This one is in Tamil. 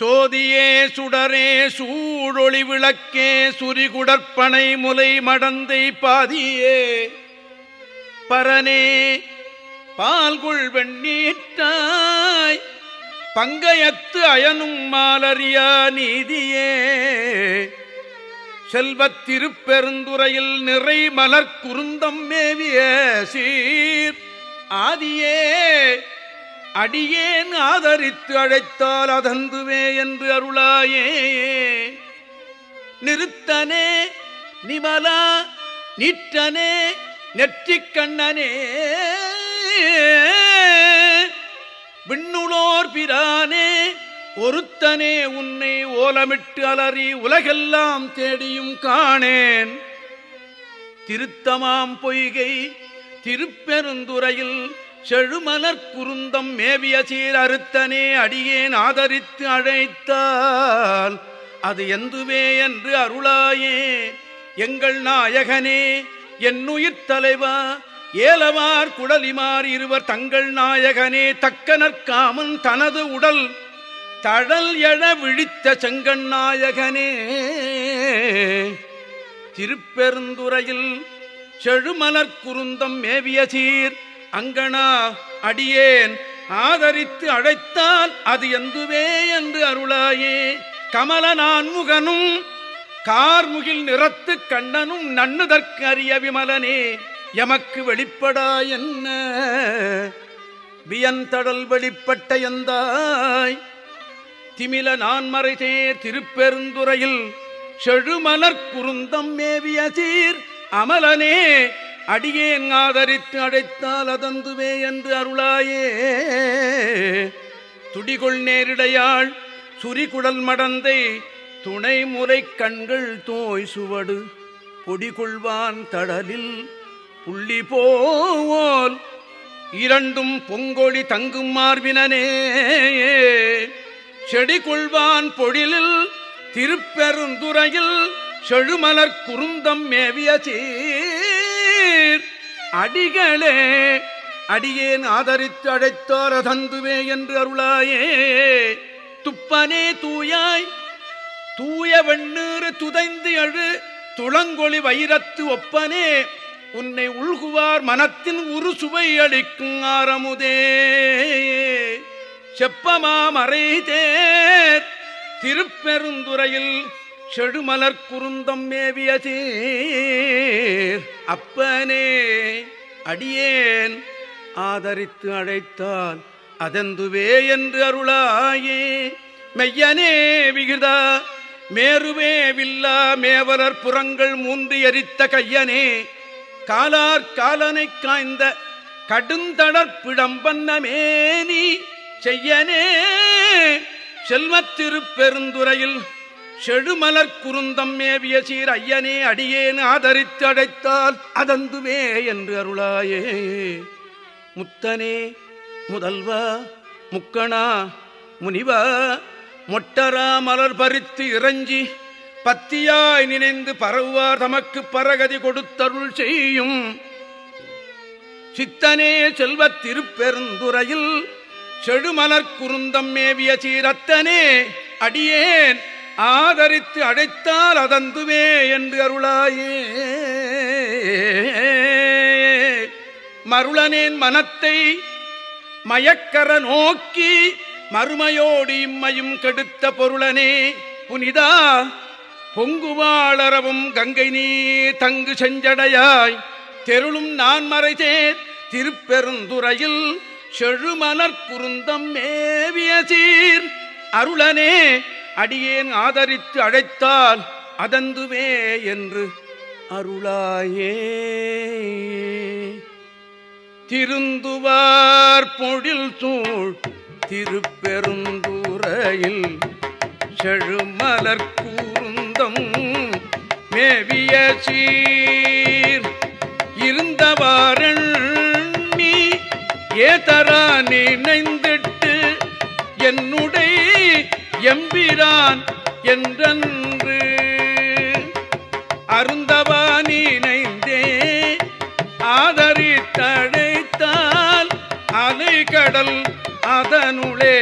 சோதியே சுடரே சூழொளி விளக்கே சுரிகுடற்பனை முலை மடந்தை பாதியே. பரனே பால்குள் வெண்ணீட்டாய் பங்கயத்து அயனும் மாலரியா நீதியே. செல்வத்திருப்பெருந்துறையில் நிறை மலர் குருந்தம் மேவிய சீர். ஆதியே அடியேன் ஆதரித்து அழைத்தால் அதந்துவே என்று அருளாயே. நிறுத்தனே நிமலா நிற்றனே நெற்றிக்கண்ணனே விண்ணுளோர் பிரானே ஒருத்தனே உன்னை ஓலமிட்டு அலறி உலகெல்லாம் தேடியும் காணேன். திருத்தமாம் பொய்கை திருப்பெருந்துறையில் செழுமலர் குருந்தம் மேவிய சீர் அறுத்தனே அடியேன் ஆதரித்து அழைத்தால் அது எந்துவே என்று அருளாயே. எங்கள் நாயகனே என்னுயிர் தலைவா ஏலவார் குடலிமார் இருவர் தங்கள் நாயகனே தக்கனற்காமன் தனது உடல் தழல் எழ விழித்த செங்கண் நாயகனே. திருப்பெருந்துறையில் செழுமலர் குருந்தம் மேவிய சீர் அங்கனா அடியேன் ஆதரித்து அழைத்தால் அது எந்துவே என்று அருளாயே. கமல நான்முகனும் கார்முகில் நிறத்து கண்ணனும் நன்னுதற்கு அறிய விமலனே. எமக்கு வெளிப்படா என்ன? வியந்தடல் வெளிப்பட்ட எந்தாய்? திமில நான்மறைதே திருப்பெருந்துறையில் செழுமலர் குருந்தம் மேவிய சீர் அமலனே. அடியேன் ஆதரித்து அழைத்தால் அதந்துவே என்று அருளாயே. துடிகொள் நேரிடையாள் சுரிகுடல் மடந்தை துணை முறை கண்கள் தோய் சுவடு. பொடிகொள்வான் தடலில் புள்ளி போல் இரண்டும் பொங்கொழி தங்கும் மார்பினனே. செடி கொள்வான் பொழிலில் திருப்பெருந்துறையில் செழுமலர் குருந்தம் மேவிய சீர் அடிகளே அடியேன் ஆதரித்து அழைத்தார் அதந்துவே என்று அருளாயே. துப்பனே தூயாய் தூய வெண்ணீறு துதைந்து எழு துளங்கொழி வைரத்து ஒப்பனே உன்னை உள்குவார் மனத்தின் உரு சுவை அளிக்கும் ஆரமுதே. செப்பமாமறை தேர் திருப்பெருந்துறையில் செடுமலர் குருந்தம் மேவியதே அப்பனே அடியேன். ஆதரித்து அழைத்தால் அதந்துவே என்று அருளாயே. மெய்யனே விகிதா மேருவே வில்லா மேவலர் புறங்கள் மூன்று எரித்த கையனே. காலார் காலனை காய்ந்த கடுந்தடற்பிடம்பன்னமேனி செய்யனே செல்வத்திருப்பெருந்துறையில் செழுமலர் குருந்தம் மேவிய சீர் ஐயனே அடியேன் ஆதரித்து அடைத்தால் அதந்துமே என்று அருளாயே. முத்தனே முதல்வா முக்கணா முனிவா மொட்டரா மலர் பறித்து இறஞ்சி பத்தியாய் நினைந்து பரவுவார் தமக்கு பரகதி கொடுத்தருள் செய்யும். சித்தனே செல்வத் திருப்பெருந்துறையில் செழுமலர் குருந்தம் மேவிய சீரத்தனே அடியேன் ஆதரித்து அழைத்தால் அதந்துவே என்று அருளாயே. மருளனேன் மனத்தை மயக்கர நோக்கி மறுமையோடு இம்மையும் கெடுத்த பொருளனே புனிதா பொங்குவாளரவும் கங்கை நீ தங்கு செஞ்சடையாய். தெருளும் நான் மறைதேன் திருப்பெருந்துறையில் செழுமலர் குருந்தம் மேவிய சீர் அருளனே அடியேன் ஆதரித்து அழைத்தால் அதந்துவே என்று அருளாயே. திருந்துவார் பொழில் சூழ் திருப்பெருந்துரையில் செழுமலர் கூர்ந்தம் மேவிய சீர். இருந்தவாரணி ஏதரா நினைந்திட்டு என்னுடைய எம்பிரான் என்றன்று அருந்தவா நினைந்தே ஆதரித்தழைத்தால் அலை கடல் அதனுளே